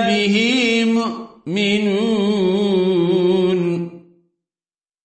به مؤمنون.